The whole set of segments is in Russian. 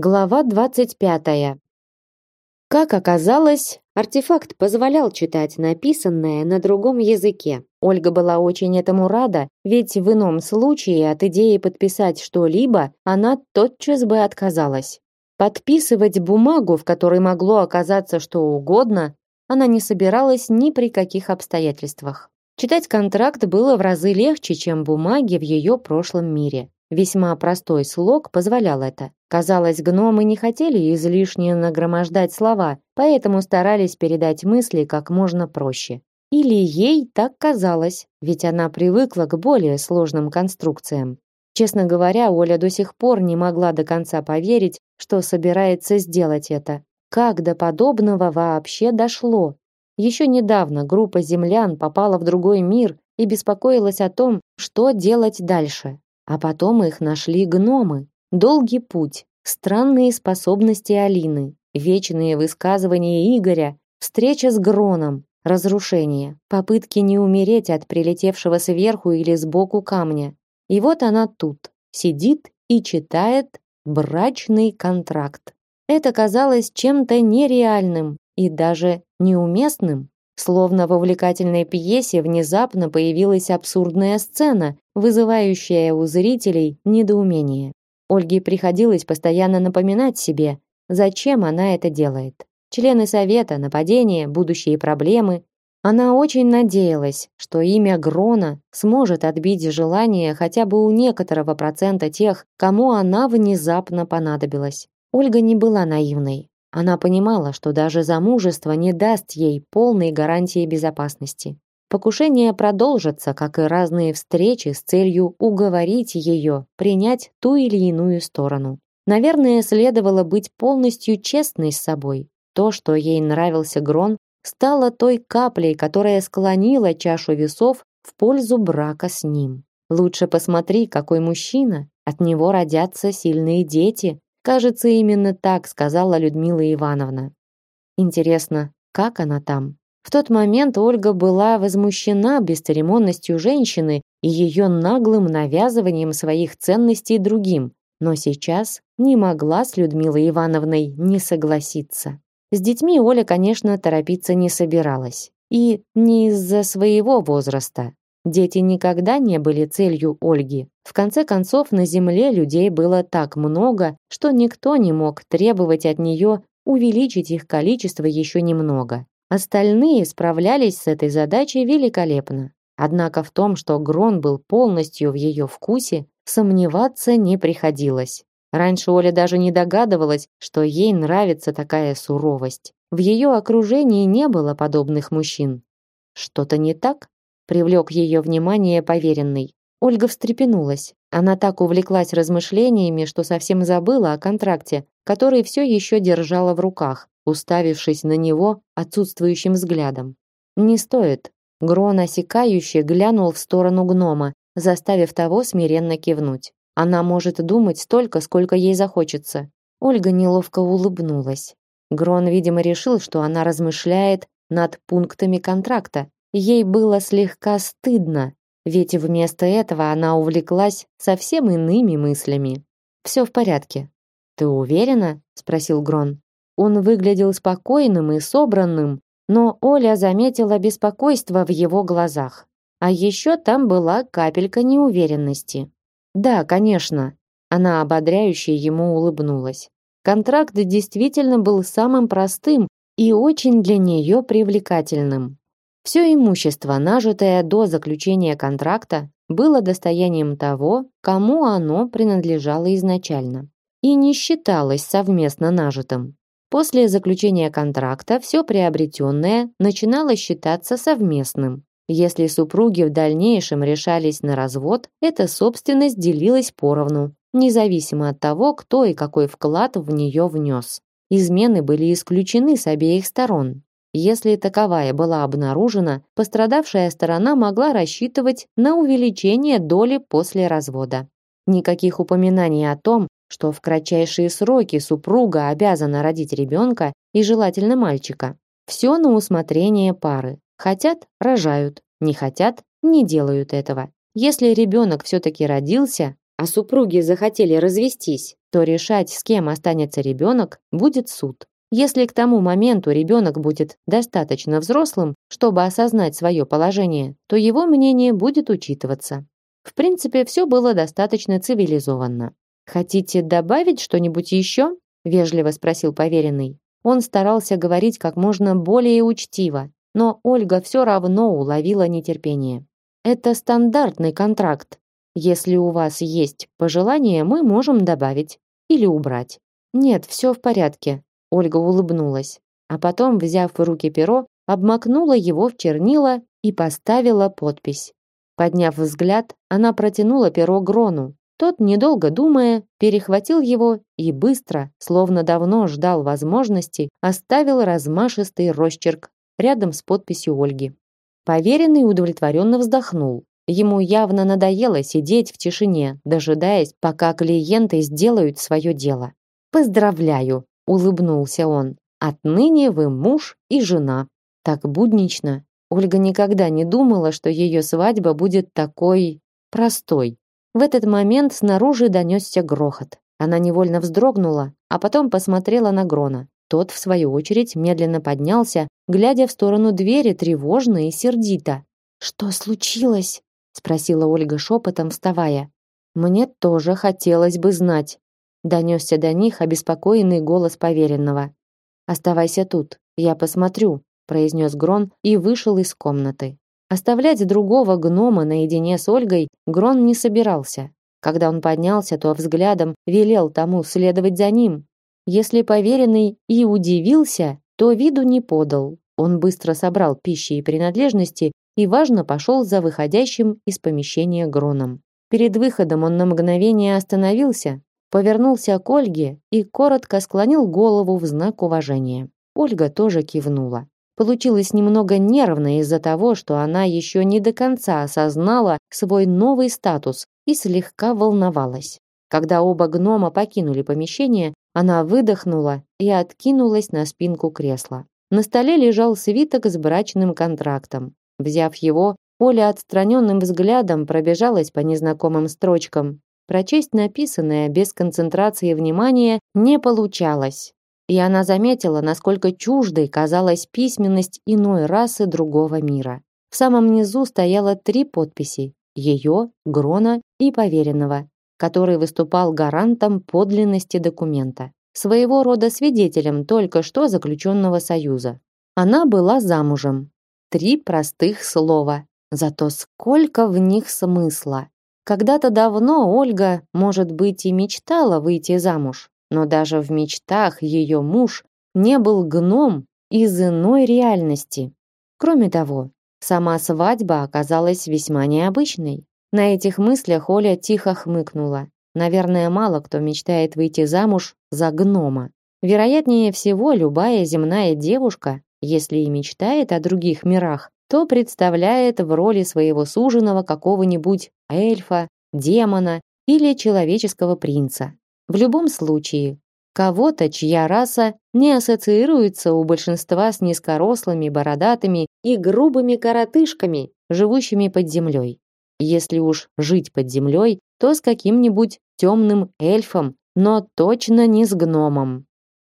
Глава 25. Как оказалось, артефакт позволял читать написанное на другом языке. Ольга была очень этому рада, ведь в ином случае от идеи подписать что-либо она тотчас бы отказалась. Подписывать бумагу, в которой могло оказаться что угодно, она не собиралась ни при каких обстоятельствах. Читать контракт было в разы легче, чем бумаги в ее прошлом мире. Весьма простой слог позволял это. Казалось, гномы не хотели излишне нагромождать слова, поэтому старались передать мысли как можно проще. Или ей так казалось, ведь она привыкла к более сложным конструкциям. Честно говоря, Оля до сих пор не могла до конца поверить, что собирается сделать это. Как до подобного вообще дошло? Еще недавно группа землян попала в другой мир и беспокоилась о том, что делать дальше. А потом их нашли гномы. Долгий путь, странные способности Алины, вечные высказывания Игоря, встреча с Гроном, разрушение, попытки не умереть от прилетевшего сверху или сбоку камня. И вот она тут, сидит и читает брачный контракт. Это казалось чем-то нереальным и даже неуместным. Словно в увлекательной пьесе внезапно появилась абсурдная сцена, вызывающая у зрителей недоумение. Ольге приходилось постоянно напоминать себе, зачем она это делает. Члены совета, нападения, будущие проблемы. Она очень надеялась, что имя Грона сможет отбить желание хотя бы у некоторого процента тех, кому она внезапно понадобилась. Ольга не была наивной. Она понимала, что даже замужество не даст ей полной гарантии безопасности. Покушения продолжатся, как и разные встречи с целью уговорить ее принять ту или иную сторону. Наверное, следовало быть полностью честной с собой. То, что ей нравился Грон, стало той каплей, которая склонила чашу весов в пользу брака с ним. Лучше посмотри, какой мужчина, от него родятся сильные дети, Кажется, именно так сказала Людмила Ивановна. Интересно, как она там? В тот момент Ольга была возмущена бесцеремонностью женщины и ее наглым навязыванием своих ценностей другим, но сейчас не могла с Людмилой Ивановной не согласиться. С детьми Оля, конечно, торопиться не собиралась. И не из-за своего возраста. Дети никогда не были целью Ольги. В конце концов, на земле людей было так много, что никто не мог требовать от нее увеличить их количество еще немного. Остальные справлялись с этой задачей великолепно. Однако в том, что Грон был полностью в ее вкусе, сомневаться не приходилось. Раньше Оля даже не догадывалась, что ей нравится такая суровость. В ее окружении не было подобных мужчин. Что-то не так? привлек ее внимание поверенный. Ольга встрепенулась. Она так увлеклась размышлениями, что совсем забыла о контракте, который все еще держала в руках, уставившись на него отсутствующим взглядом. Не стоит. Грон осекающе глянул в сторону гнома, заставив того смиренно кивнуть. Она может думать столько, сколько ей захочется. Ольга неловко улыбнулась. Грон, видимо, решил, что она размышляет над пунктами контракта, Ей было слегка стыдно, ведь вместо этого она увлеклась совсем иными мыслями. Все в порядке. Ты уверена? спросил Грон. Он выглядел спокойным и собранным, но Оля заметила беспокойство в его глазах. А еще там была капелька неуверенности. Да, конечно. Она ободряюще ему улыбнулась. Контракт действительно был самым простым и очень для нее привлекательным. Все имущество, нажитое до заключения контракта, было достоянием того, кому оно принадлежало изначально, и не считалось совместно нажитым. После заключения контракта все приобретенное начинало считаться совместным. Если супруги в дальнейшем решались на развод, эта собственность делилась поровну, независимо от того, кто и какой вклад в нее внес. Измены были исключены с обеих сторон, если таковая была обнаружена, пострадавшая сторона могла рассчитывать на увеличение доли после развода. Никаких упоминаний о том, что в кратчайшие сроки супруга обязана родить ребенка и желательно мальчика. Все на усмотрение пары. Хотят – рожают, не хотят – не делают этого. Если ребенок все-таки родился, а супруги захотели развестись, то решать, с кем останется ребенок, будет суд. Если к тому моменту ребенок будет достаточно взрослым, чтобы осознать свое положение, то его мнение будет учитываться. В принципе, все было достаточно цивилизованно. «Хотите добавить что-нибудь еще?» – вежливо спросил поверенный. Он старался говорить как можно более учтиво, но Ольга все равно уловила нетерпение. «Это стандартный контракт. Если у вас есть пожелания, мы можем добавить или убрать». «Нет, все в порядке», – Ольга улыбнулась, а потом, взяв в руки перо, обмакнула его в чернила и поставила подпись. Подняв взгляд, она протянула перо Грону. Тот, недолго думая, перехватил его и быстро, словно давно ждал возможности, оставил размашистый росчерк рядом с подписью Ольги. Поверенный удовлетворенно вздохнул. Ему явно надоело сидеть в тишине, дожидаясь, пока клиенты сделают свое дело. «Поздравляю!» – улыбнулся он. «Отныне вы муж и жена». Так буднично, Ольга никогда не думала, что ее свадьба будет такой простой. В этот момент снаружи донесся грохот. Она невольно вздрогнула, а потом посмотрела на Грона. Тот, в свою очередь, медленно поднялся, глядя в сторону двери тревожно и сердито. «Что случилось?» — спросила Ольга шепотом, вставая. «Мне тоже хотелось бы знать», — донесся до них обеспокоенный голос поверенного. «Оставайся тут, я посмотрю», произнес Грон и вышел из комнаты. Оставлять другого гнома наедине с Ольгой Грон не собирался. Когда он поднялся, то взглядом велел тому следовать за ним. Если поверенный и удивился, то виду не подал. Он быстро собрал пищи и принадлежности и важно пошел за выходящим из помещения Гроном. Перед выходом он на мгновение остановился, повернулся к Ольге и коротко склонил голову в знак уважения. Ольга тоже кивнула. Получилось немного нервно из-за того, что она еще не до конца осознала свой новый статус и слегка волновалась. Когда оба гнома покинули помещение, она выдохнула и откинулась на спинку кресла. На столе лежал свиток с брачным контрактом. Взяв его, Оля отстраненным взглядом пробежалась по незнакомым строчкам. Прочесть написанное без концентрации внимания не получалось и она заметила, насколько чуждой казалась письменность иной расы другого мира. В самом низу стояло три подписи: ее, Грона и поверенного, который выступал гарантом подлинности документа, своего рода свидетелем только что заключенного союза. Она была замужем. Три простых слова, зато сколько в них смысла. Когда-то давно Ольга, может быть, и мечтала выйти замуж, но даже в мечтах ее муж не был гном из иной реальности. Кроме того, сама свадьба оказалась весьма необычной. На этих мыслях Оля тихо хмыкнула. Наверное, мало кто мечтает выйти замуж за гнома. Вероятнее всего, любая земная девушка, если и мечтает о других мирах, то представляет в роли своего суженого какого-нибудь эльфа, демона или человеческого принца. В любом случае, кого-то, чья раса не ассоциируется у большинства с низкорослыми, бородатыми и грубыми коротышками, живущими под землей. Если уж жить под землей, то с каким-нибудь темным эльфом, но точно не с гномом.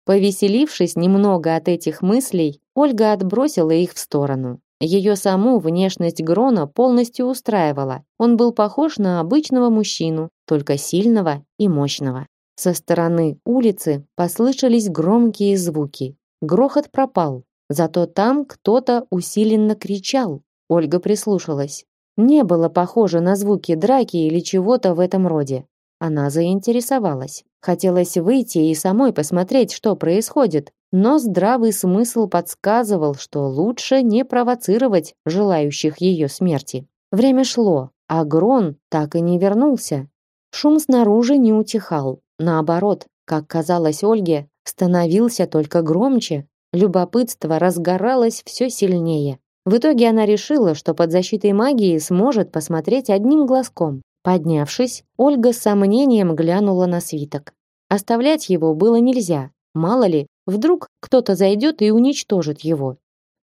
Повеселившись немного от этих мыслей, Ольга отбросила их в сторону. Ее саму внешность Грона полностью устраивала. Он был похож на обычного мужчину, только сильного и мощного. Со стороны улицы послышались громкие звуки. Грохот пропал, зато там кто-то усиленно кричал. Ольга прислушалась. Не было похоже на звуки драки или чего-то в этом роде. Она заинтересовалась. Хотелось выйти и самой посмотреть, что происходит, но здравый смысл подсказывал, что лучше не провоцировать желающих ее смерти. Время шло, а Грон так и не вернулся. Шум снаружи не утихал. Наоборот, как казалось Ольге, становился только громче. Любопытство разгоралось все сильнее. В итоге она решила, что под защитой магии сможет посмотреть одним глазком. Поднявшись, Ольга с сомнением глянула на свиток. Оставлять его было нельзя. Мало ли, вдруг кто-то зайдет и уничтожит его.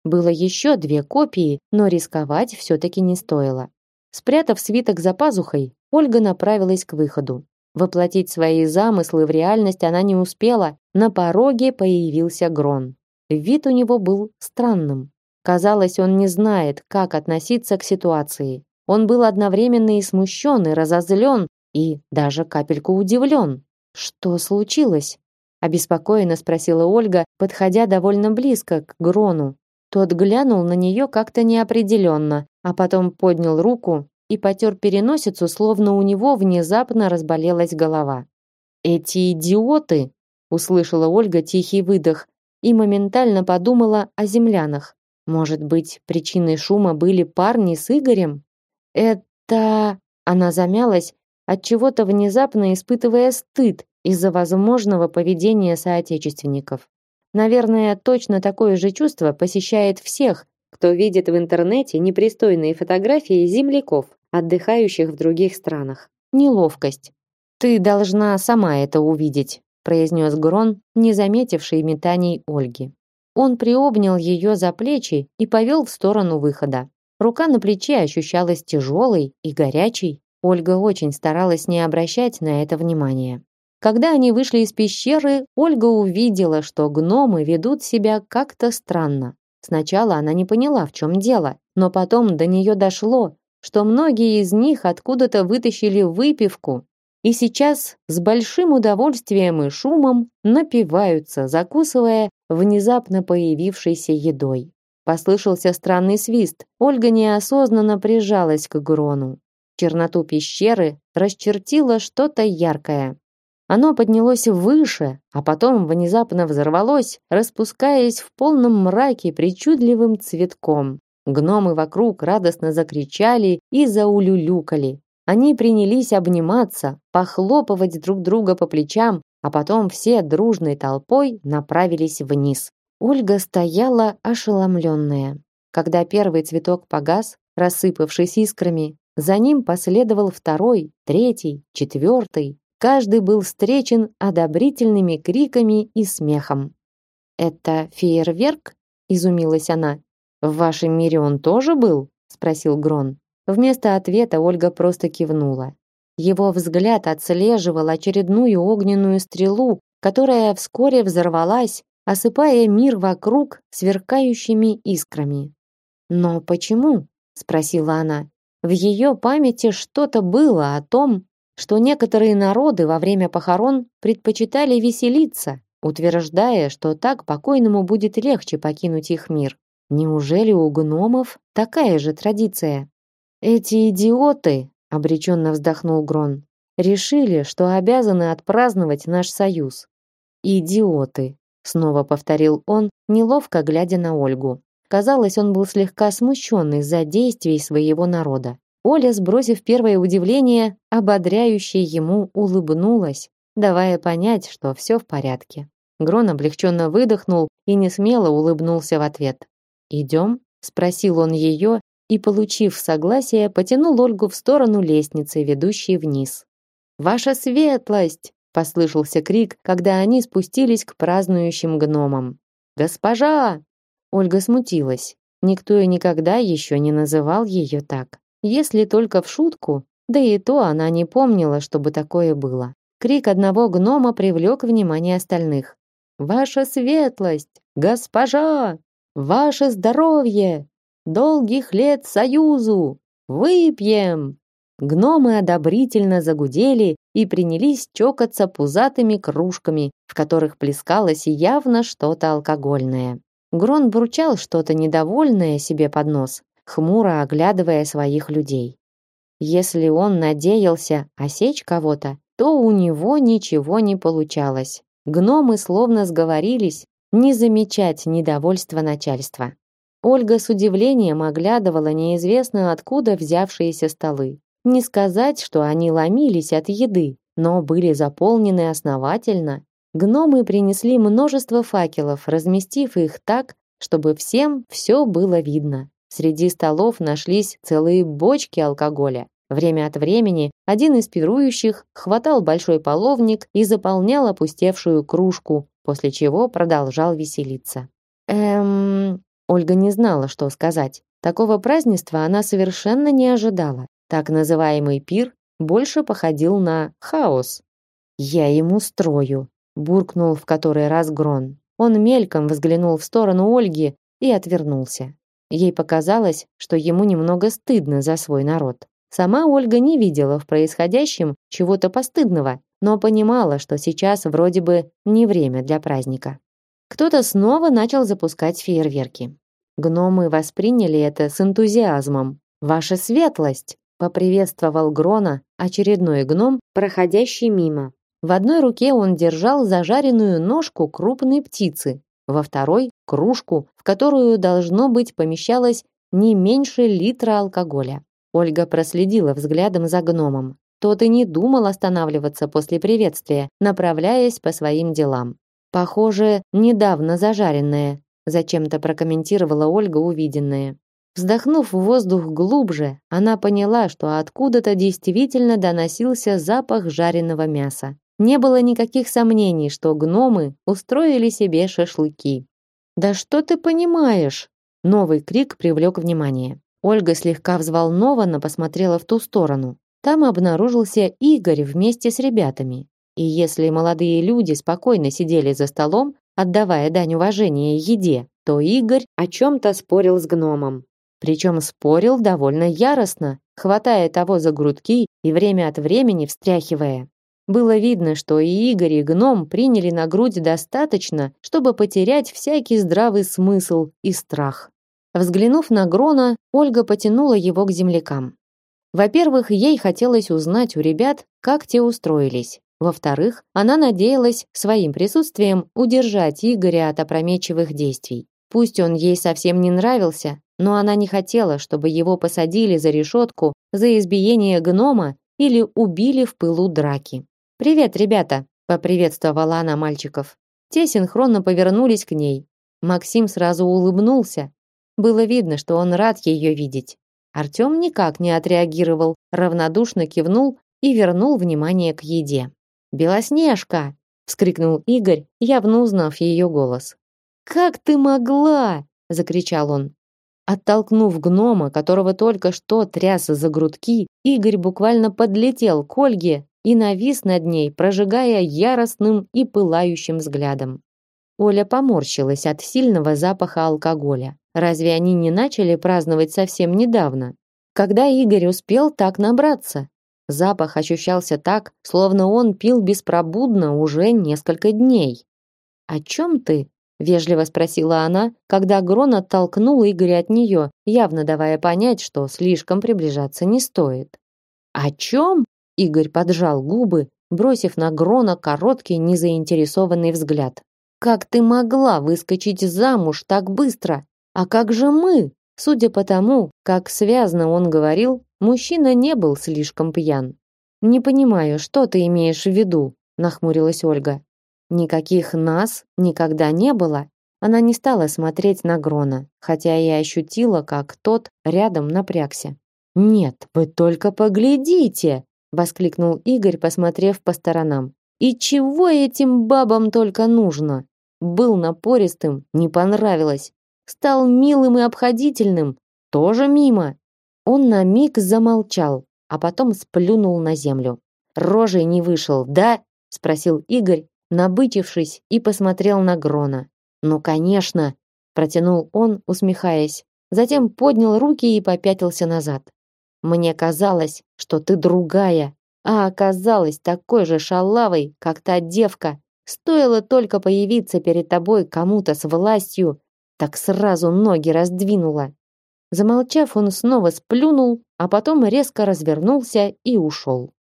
Было еще две копии, но рисковать все-таки не стоило. Спрятав свиток за пазухой, Ольга направилась к выходу. Воплотить свои замыслы в реальность она не успела. На пороге появился Грон. Вид у него был странным. Казалось, он не знает, как относиться к ситуации. Он был одновременно и смущен, и разозлен, и даже капельку удивлен. Что случилось? обеспокоенно спросила Ольга, подходя довольно близко к Грону. Тот глянул на нее как-то неопределенно, а потом поднял руку и потер переносицу, словно у него внезапно разболелась голова. Эти идиоты, услышала Ольга тихий выдох и моментально подумала о землянах. Может быть, причиной шума были парни с Игорем? Это она замялась, от чего-то внезапно испытывая стыд из-за возможного поведения соотечественников. Наверное, точно такое же чувство посещает всех, кто видит в интернете непристойные фотографии земляков, отдыхающих в других странах. Неловкость. Ты должна сама это увидеть, произнес Грон, не заметивший метаний Ольги. Он приобнял ее за плечи и повел в сторону выхода. Рука на плече ощущалась тяжелой и горячей. Ольга очень старалась не обращать на это внимания. Когда они вышли из пещеры, Ольга увидела, что гномы ведут себя как-то странно. Сначала она не поняла, в чем дело, но потом до нее дошло, что многие из них откуда-то вытащили выпивку и сейчас с большим удовольствием и шумом напиваются, закусывая внезапно появившейся едой. Послышался странный свист. Ольга неосознанно прижалась к Грону. Черноту пещеры расчертило что-то яркое. Оно поднялось выше, а потом внезапно взорвалось, распускаясь в полном мраке причудливым цветком. Гномы вокруг радостно закричали и заулюлюкали. Они принялись обниматься, похлопывать друг друга по плечам, а потом все дружной толпой направились вниз. Ольга стояла ошеломленная. Когда первый цветок погас, рассыпавшись искрами, за ним последовал второй, третий, четвертый. Каждый был встречен одобрительными криками и смехом. «Это фейерверк?» – изумилась она. «В вашем мире он тоже был?» – спросил Грон. Вместо ответа Ольга просто кивнула. Его взгляд отслеживал очередную огненную стрелу, которая вскоре взорвалась, осыпая мир вокруг сверкающими искрами. «Но почему?» – спросила она. В ее памяти что-то было о том, что некоторые народы во время похорон предпочитали веселиться, утверждая, что так покойному будет легче покинуть их мир. Неужели у гномов такая же традиция? Эти идиоты, обреченно вздохнул Грон, решили, что обязаны отпраздновать наш союз. Идиоты, снова повторил он, неловко глядя на Ольгу. Казалось, он был слегка смущен из-за действий своего народа. Оля, сбросив первое удивление, ободряюще ему улыбнулась, давая понять, что все в порядке. Грон облегченно выдохнул и несмело улыбнулся в ответ. «Идем?» – спросил он ее и, получив согласие, потянул Ольгу в сторону лестницы, ведущей вниз. «Ваша светлость!» – послышался крик, когда они спустились к празднующим гномам. «Госпожа!» Ольга смутилась. Никто и никогда еще не называл ее так если только в шутку, да и то она не помнила, чтобы такое было. Крик одного гнома привлек внимание остальных. «Ваша светлость! Госпожа! Ваше здоровье! Долгих лет союзу! Выпьем!» Гномы одобрительно загудели и принялись чокаться пузатыми кружками, в которых плескалось явно что-то алкогольное. Грон бурчал что-то недовольное себе под нос, хмуро оглядывая своих людей. Если он надеялся осечь кого-то, то у него ничего не получалось. Гномы словно сговорились не замечать недовольства начальства. Ольга с удивлением оглядывала неизвестно откуда взявшиеся столы. Не сказать, что они ломились от еды, но были заполнены основательно. Гномы принесли множество факелов, разместив их так, чтобы всем все было видно. Среди столов нашлись целые бочки алкоголя. Время от времени один из пирующих хватал большой половник и заполнял опустевшую кружку, после чего продолжал веселиться. Эм, Ольга не знала, что сказать. Такого празднества она совершенно не ожидала. Так называемый пир больше походил на хаос. «Я ему строю», — буркнул в который раз Грон. Он мельком взглянул в сторону Ольги и отвернулся. Ей показалось, что ему немного стыдно за свой народ. Сама Ольга не видела в происходящем чего-то постыдного, но понимала, что сейчас вроде бы не время для праздника. Кто-то снова начал запускать фейерверки. Гномы восприняли это с энтузиазмом. «Ваша светлость!» — поприветствовал Грона очередной гном, проходящий мимо. В одной руке он держал зажаренную ножку крупной птицы, во второй — кружку, в которую, должно быть, помещалось не меньше литра алкоголя. Ольга проследила взглядом за гномом. Тот и не думал останавливаться после приветствия, направляясь по своим делам. Похоже, недавно зажаренное, зачем-то прокомментировала Ольга увиденное. Вздохнув в воздух глубже, она поняла, что откуда-то действительно доносился запах жареного мяса. Не было никаких сомнений, что гномы устроили себе шашлыки. «Да что ты понимаешь?» Новый крик привлек внимание. Ольга слегка взволнованно посмотрела в ту сторону. Там обнаружился Игорь вместе с ребятами. И если молодые люди спокойно сидели за столом, отдавая дань уважения еде, то Игорь о чем-то спорил с гномом. Причем спорил довольно яростно, хватая того за грудки и время от времени встряхивая. Было видно, что и Игорь, и гном приняли на грудь достаточно, чтобы потерять всякий здравый смысл и страх. Взглянув на Грона, Ольга потянула его к землякам. Во-первых, ей хотелось узнать у ребят, как те устроились. Во-вторых, она надеялась своим присутствием удержать Игоря от опрометчивых действий. Пусть он ей совсем не нравился, но она не хотела, чтобы его посадили за решетку за избиение гнома или убили в пылу драки. «Привет, ребята!» – поприветствовала она мальчиков. Те синхронно повернулись к ней. Максим сразу улыбнулся. Было видно, что он рад ее видеть. Артем никак не отреагировал, равнодушно кивнул и вернул внимание к еде. «Белоснежка!» — вскрикнул Игорь, явно узнав ее голос. «Как ты могла?» — закричал он. Оттолкнув гнома, которого только что тряс за грудки, Игорь буквально подлетел к Ольге и навис над ней, прожигая яростным и пылающим взглядом. Оля поморщилась от сильного запаха алкоголя. Разве они не начали праздновать совсем недавно? Когда Игорь успел так набраться? Запах ощущался так, словно он пил беспробудно уже несколько дней. «О чем ты?» — вежливо спросила она, когда Грон оттолкнул Игоря от нее, явно давая понять, что слишком приближаться не стоит. «О чем?» — Игорь поджал губы, бросив на Грона короткий незаинтересованный взгляд. «Как ты могла выскочить замуж так быстро? А как же мы? Судя по тому, как связно он говорил, мужчина не был слишком пьян. Не понимаю, что ты имеешь в виду, нахмурилась Ольга. Никаких нас никогда не было. Она не стала смотреть на Грона, хотя и ощутила, как тот рядом напрягся. Нет, вы только поглядите, воскликнул Игорь, посмотрев по сторонам. И чего этим бабам только нужно? Был напористым, не понравилось стал милым и обходительным, тоже мимо. Он на миг замолчал, а потом сплюнул на землю. Рожей не вышел, да? спросил Игорь, набычившись и посмотрел на Грона. Ну, конечно, протянул он, усмехаясь. Затем поднял руки и попятился назад. Мне казалось, что ты другая, а оказалась такой же шалавой, как та девка. Стоило только появиться перед тобой кому-то с властью, так сразу ноги раздвинула. Замолчав, он снова сплюнул, а потом резко развернулся и ушел.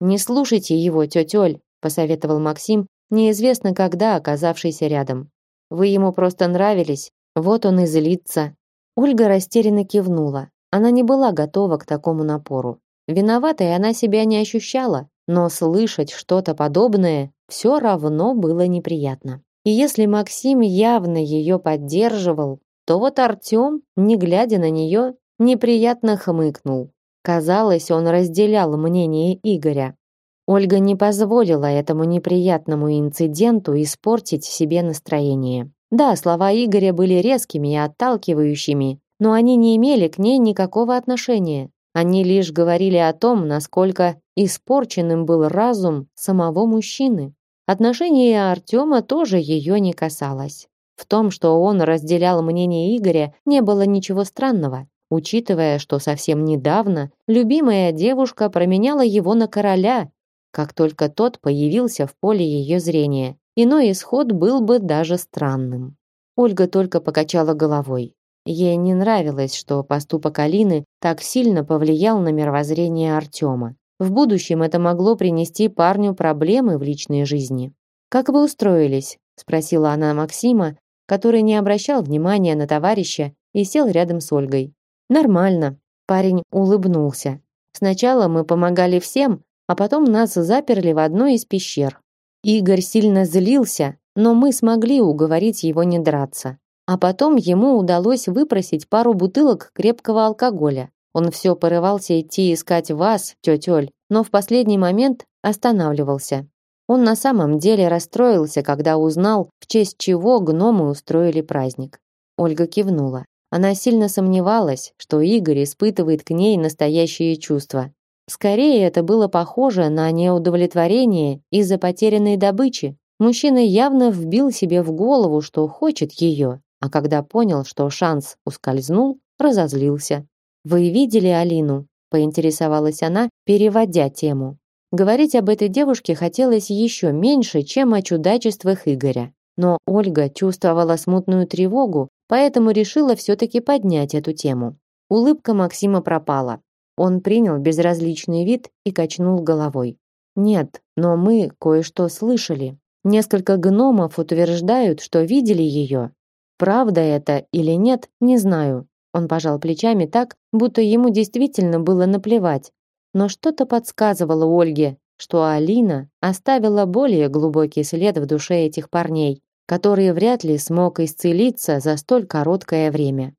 «Не слушайте его, тетя Оль», — посоветовал Максим, неизвестно когда оказавшийся рядом. «Вы ему просто нравились, вот он и злится». Ольга растерянно кивнула. Она не была готова к такому напору. Виноватой она себя не ощущала, но слышать что-то подобное все равно было неприятно. И если Максим явно ее поддерживал, то вот Артем, не глядя на нее, неприятно хмыкнул. Казалось, он разделял мнение Игоря. Ольга не позволила этому неприятному инциденту испортить себе настроение. Да, слова Игоря были резкими и отталкивающими, но они не имели к ней никакого отношения. Они лишь говорили о том, насколько испорченным был разум самого мужчины. Отношение Артема тоже ее не касалось. В том, что он разделял мнение Игоря, не было ничего странного, учитывая, что совсем недавно любимая девушка променяла его на короля, как только тот появился в поле ее зрения. Иной исход был бы даже странным. Ольга только покачала головой. Ей не нравилось, что поступок Алины так сильно повлиял на мировоззрение Артема. В будущем это могло принести парню проблемы в личной жизни. «Как вы устроились?» – спросила она Максима, который не обращал внимания на товарища и сел рядом с Ольгой. «Нормально», – парень улыбнулся. «Сначала мы помогали всем, а потом нас заперли в одной из пещер. Игорь сильно злился, но мы смогли уговорить его не драться. А потом ему удалось выпросить пару бутылок крепкого алкоголя. Он все порывался идти искать вас, тетя Оль, но в последний момент останавливался. Он на самом деле расстроился, когда узнал, в честь чего гномы устроили праздник. Ольга кивнула. Она сильно сомневалась, что Игорь испытывает к ней настоящие чувства. Скорее, это было похоже на неудовлетворение из-за потерянной добычи. Мужчина явно вбил себе в голову, что хочет ее, а когда понял, что шанс ускользнул, разозлился. «Вы видели Алину?» – поинтересовалась она, переводя тему. Говорить об этой девушке хотелось еще меньше, чем о чудачествах Игоря. Но Ольга чувствовала смутную тревогу, поэтому решила все-таки поднять эту тему. Улыбка Максима пропала. Он принял безразличный вид и качнул головой. «Нет, но мы кое-что слышали. Несколько гномов утверждают, что видели ее, Правда это или нет, не знаю. Он пожал плечами так, будто ему действительно было наплевать. Но что-то подсказывало Ольге, что Алина оставила более глубокий след в душе этих парней, который вряд ли смог исцелиться за столь короткое время.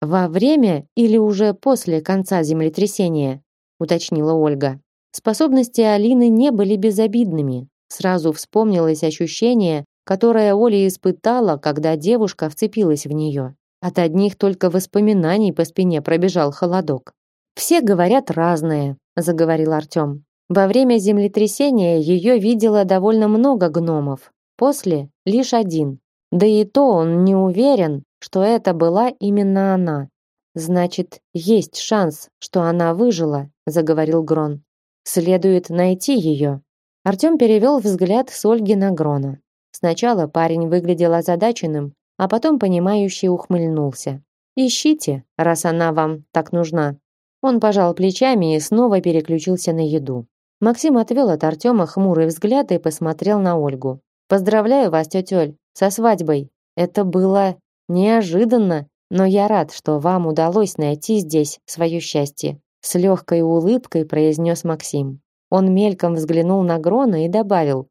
Во время или уже после конца землетрясения, уточнила Ольга. Способности Алины не были безобидными. Сразу вспомнилось ощущение, которое Оля испытала, когда девушка вцепилась в нее. От одних только воспоминаний по спине пробежал холодок. «Все говорят разное», — заговорил Артем. Во время землетрясения ее видело довольно много гномов, после — лишь один. Да и то он не уверен, что это была именно она. «Значит, есть шанс, что она выжила», — заговорил Грон. «Следует найти ее». Артем перевел взгляд с Ольги на Грона. Сначала парень выглядел озадаченным, а потом понимающе ухмыльнулся. Ищите, раз она вам так нужна. Он пожал плечами и снова переключился на еду. Максим отвел от Артема хмурый взгляд и посмотрел на Ольгу. Поздравляю вас, тетя со свадьбой. Это было неожиданно, но я рад, что вам удалось найти здесь свое счастье, с легкой улыбкой произнес Максим. Он мельком взглянул на Грона и добавил: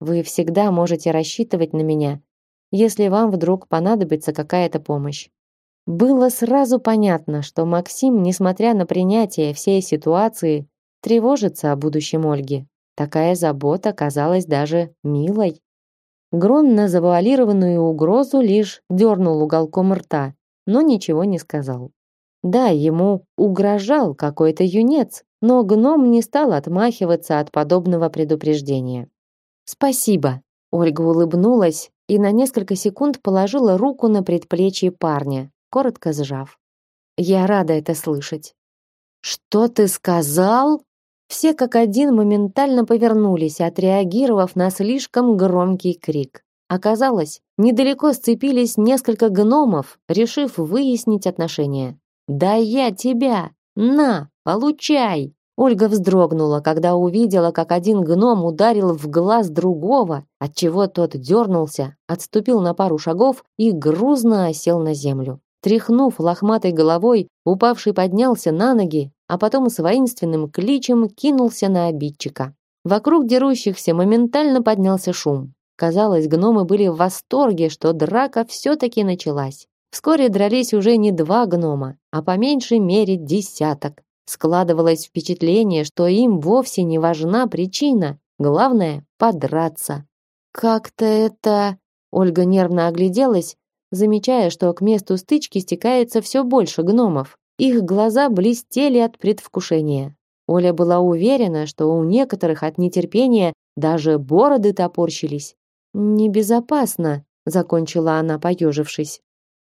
вы всегда можете рассчитывать на меня, если вам вдруг понадобится какая-то помощь. Было сразу понятно, что Максим, несмотря на принятие всей ситуации, тревожится о будущем Ольги. Такая забота казалась даже милой. Грон на завуалированную угрозу лишь дернул уголком рта, но ничего не сказал. Да, ему угрожал какой-то юнец, но гном не стал отмахиваться от подобного предупреждения. Спасибо. Ольга улыбнулась и на несколько секунд положила руку на предплечье парня, коротко сжав. Я рада это слышать. Что ты сказал? Все как один моментально повернулись, отреагировав на слишком громкий крик. Оказалось, недалеко сцепились несколько гномов, решив выяснить отношения. «Да я тебя! На, получай!» Ольга вздрогнула, когда увидела, как один гном ударил в глаз другого, отчего тот дернулся, отступил на пару шагов и грузно осел на землю. Тряхнув лохматой головой, упавший поднялся на ноги, а потом с воинственным кличем кинулся на обидчика. Вокруг дерущихся моментально поднялся шум. Казалось, гномы были в восторге, что драка все-таки началась. Вскоре дрались уже не два гнома, а по меньшей мере десяток. Складывалось впечатление, что им вовсе не важна причина, главное подраться. Как-то это Ольга нервно огляделась, замечая, что к месту стычки стекается все больше гномов. их глаза блестели от предвкушения. Оля была уверена, что у некоторых от нетерпения даже бороды топорщились. Небезопасно, закончила она, поежившись.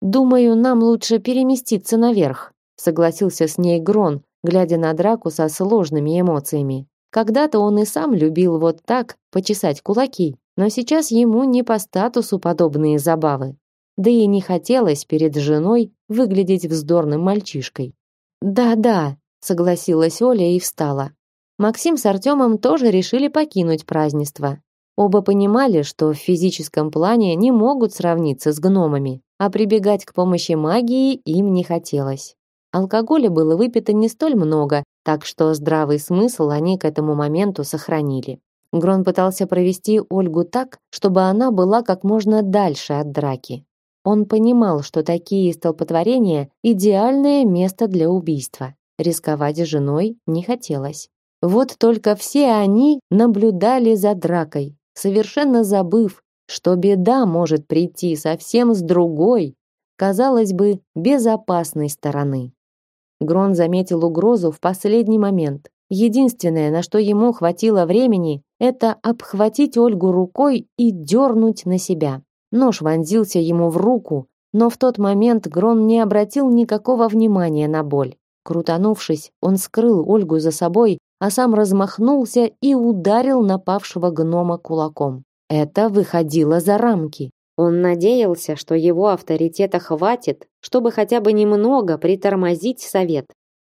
Думаю, нам лучше переместиться наверх, согласился с ней Грон, глядя на драку со сложными эмоциями. Когда-то он и сам любил вот так почесать кулаки, но сейчас ему не по статусу подобные забавы. Да и не хотелось перед женой выглядеть вздорным мальчишкой. «Да-да», — согласилась Оля и встала. Максим с Артемом тоже решили покинуть празднество. Оба понимали, что в физическом плане не могут сравниться с гномами, а прибегать к помощи магии им не хотелось. Алкоголя было выпито не столь много, так что здравый смысл они к этому моменту сохранили. Грон пытался провести Ольгу так, чтобы она была как можно дальше от драки. Он понимал, что такие столпотворения – идеальное место для убийства. Рисковать женой не хотелось. Вот только все они наблюдали за дракой, совершенно забыв, что беда может прийти совсем с другой, казалось бы, безопасной стороны. Грон заметил угрозу в последний момент. Единственное, на что ему хватило времени, это обхватить Ольгу рукой и дернуть на себя. Нож вонзился ему в руку, но в тот момент Грон не обратил никакого внимания на боль. Крутанувшись, он скрыл Ольгу за собой, а сам размахнулся и ударил напавшего гнома кулаком. Это выходило за рамки. Он надеялся, что его авторитета хватит, чтобы хотя бы немного притормозить совет.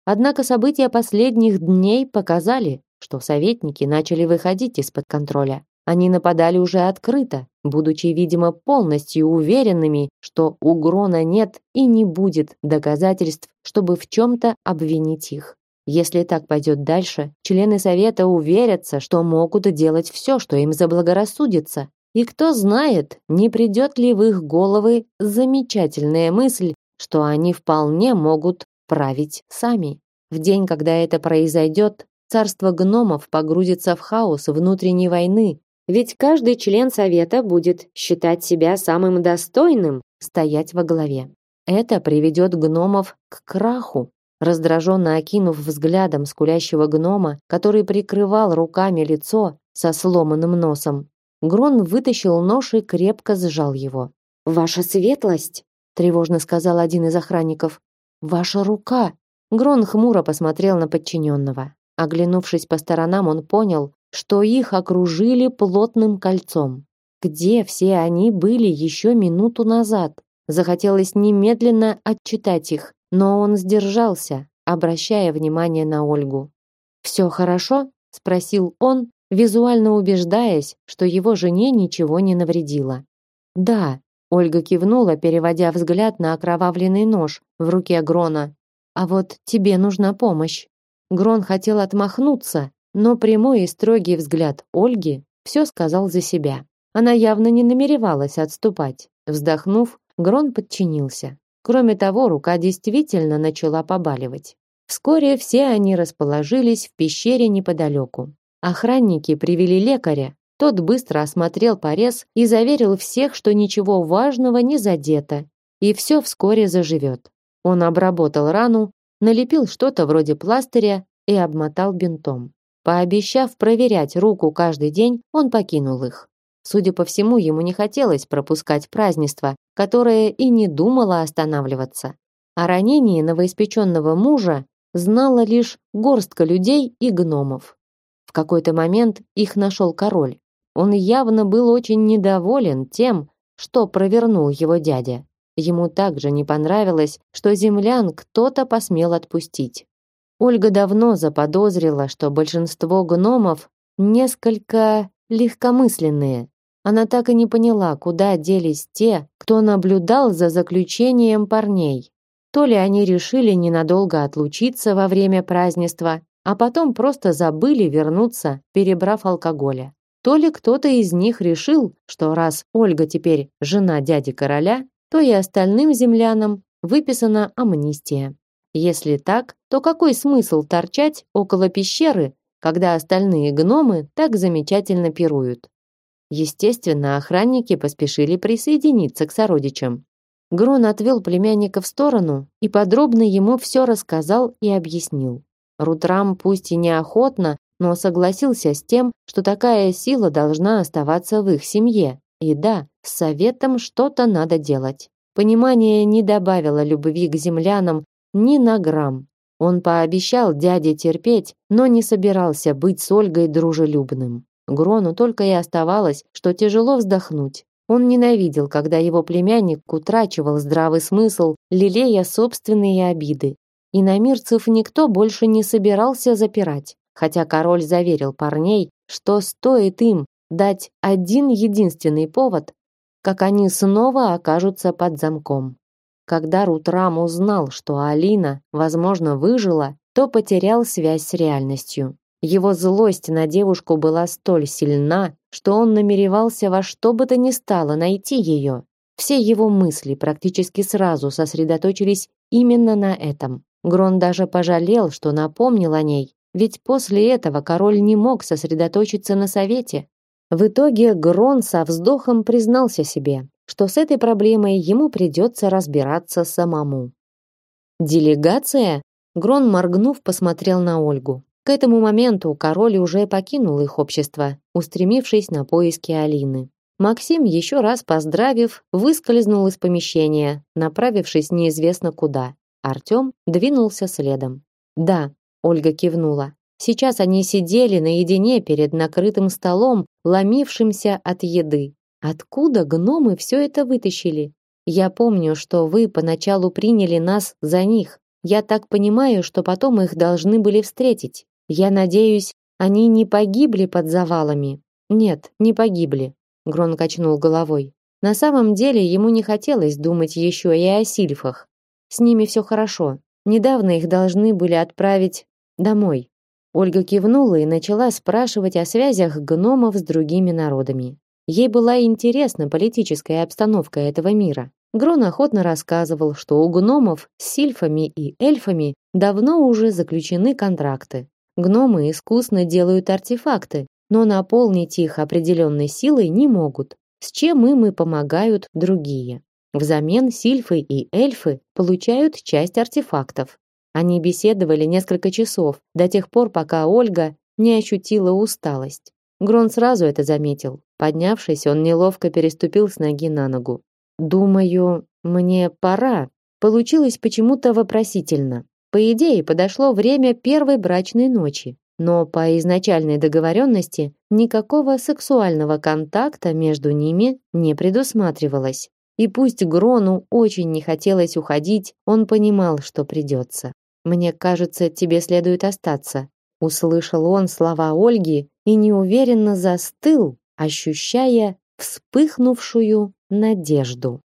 Однако события последних дней показали, что советники начали выходить из-под контроля. Они нападали уже открыто, будучи, видимо, полностью уверенными, что у Грона нет и не будет доказательств, чтобы в чем-то обвинить их. Если так пойдет дальше, члены совета уверятся, что могут делать все, что им заблагорассудится, и кто знает, не придет ли в их головы замечательная мысль, что они вполне могут править сами. В день, когда это произойдет, царство гномов погрузится в хаос внутренней войны, ведь каждый член совета будет считать себя самым достойным стоять во главе. Это приведет гномов к краху. Раздраженно окинув взглядом скулящего гнома, который прикрывал руками лицо со сломанным носом, Грон вытащил нож и крепко сжал его. «Ваша светлость!» – тревожно сказал один из охранников. «Ваша рука!» Грон хмуро посмотрел на подчиненного. Оглянувшись по сторонам, он понял, что их окружили плотным кольцом. Где все они были еще минуту назад? Захотелось немедленно отчитать их, но он сдержался, обращая внимание на Ольгу. «Все хорошо?» – спросил он, визуально убеждаясь, что его жене ничего не навредило. Да, Ольга кивнула, переводя взгляд на окровавленный нож в руке Грона. А вот тебе нужна помощь. Грон хотел отмахнуться, но прямой и строгий взгляд Ольги все сказал за себя. Она явно не намеревалась отступать. Вздохнув, Грон подчинился. Кроме того, рука действительно начала побаливать. Вскоре все они расположились в пещере неподалеку. Охранники привели лекаря. Тот быстро осмотрел порез и заверил всех, что ничего важного не задето, и все вскоре заживет. Он обработал рану, налепил что-то вроде пластыря и обмотал бинтом. Пообещав проверять руку каждый день, он покинул их. Судя по всему, ему не хотелось пропускать празднество, которое и не думало останавливаться. О ранении новоиспеченного мужа знала лишь горстка людей и гномов какой-то момент их нашел король. Он явно был очень недоволен тем, что провернул его дядя. Ему также не понравилось, что землян кто-то посмел отпустить. Ольга давно заподозрила, что большинство гномов несколько легкомысленные. Она так и не поняла, куда делись те, кто наблюдал за заключением парней. То ли они решили ненадолго отлучиться во время празднества, а потом просто забыли вернуться, перебрав алкоголя. То ли кто-то из них решил, что раз Ольга теперь жена дяди короля, то и остальным землянам выписана амнистия. Если так, то какой смысл торчать около пещеры, когда остальные гномы так замечательно пируют? Естественно, охранники поспешили присоединиться к сородичам. Грон отвел племянника в сторону и подробно ему все рассказал и объяснил. Рутрам пусть и неохотно, но согласился с тем, что такая сила должна оставаться в их семье. И да, с советом что-то надо делать. Понимание не добавило любви к землянам ни на грамм. Он пообещал дяде терпеть, но не собирался быть с Ольгой дружелюбным. Грону только и оставалось, что тяжело вздохнуть. Он ненавидел, когда его племянник утрачивал здравый смысл, лелея собственные обиды. И на мирцев никто больше не собирался запирать, хотя король заверил парней, что стоит им дать один единственный повод, как они снова окажутся под замком. Когда Рутрам узнал, что Алина, возможно, выжила, то потерял связь с реальностью. Его злость на девушку была столь сильна, что он намеревался во что бы то ни стало найти ее. Все его мысли практически сразу сосредоточились именно на этом. Грон даже пожалел, что напомнил о ней, ведь после этого король не мог сосредоточиться на совете. В итоге Грон со вздохом признался себе, что с этой проблемой ему придется разбираться самому. «Делегация?» Грон, моргнув, посмотрел на Ольгу. К этому моменту король уже покинул их общество, устремившись на поиски Алины. Максим, еще раз поздравив, выскользнул из помещения, направившись неизвестно куда. Артем двинулся следом. «Да», — Ольга кивнула. Сейчас они сидели наедине перед накрытым столом, ломившимся от еды. Откуда гномы все это вытащили? Я помню, что вы поначалу приняли нас за них. Я так понимаю, что потом их должны были встретить. Я надеюсь, они не погибли под завалами. Нет, не погибли, Грон качнул головой. На самом деле ему не хотелось думать еще и о сильфах. С ними все хорошо. Недавно их должны были отправить домой. Ольга кивнула и начала спрашивать о связях гномов с другими народами. Ей была интересна политическая обстановка этого мира. Грон охотно рассказывал, что у гномов с сильфами и эльфами давно уже заключены контракты. Гномы искусно делают артефакты, но наполнить их определенной силой не могут, с чем им и помогают другие. Взамен сильфы и эльфы получают часть артефактов. Они беседовали несколько часов, до тех пор, пока Ольга не ощутила усталость. Грон сразу это заметил. Поднявшись, он неловко переступил с ноги на ногу. «Думаю, мне пора». Получилось почему-то вопросительно. По идее, подошло время первой брачной ночи, но по изначальной договоренности никакого сексуального контакта между ними не предусматривалось. И пусть Грону очень не хотелось уходить, он понимал, что придется. «Мне кажется, тебе следует остаться», — услышал он слова Ольги и неуверенно застыл, ощущая вспыхнувшую надежду.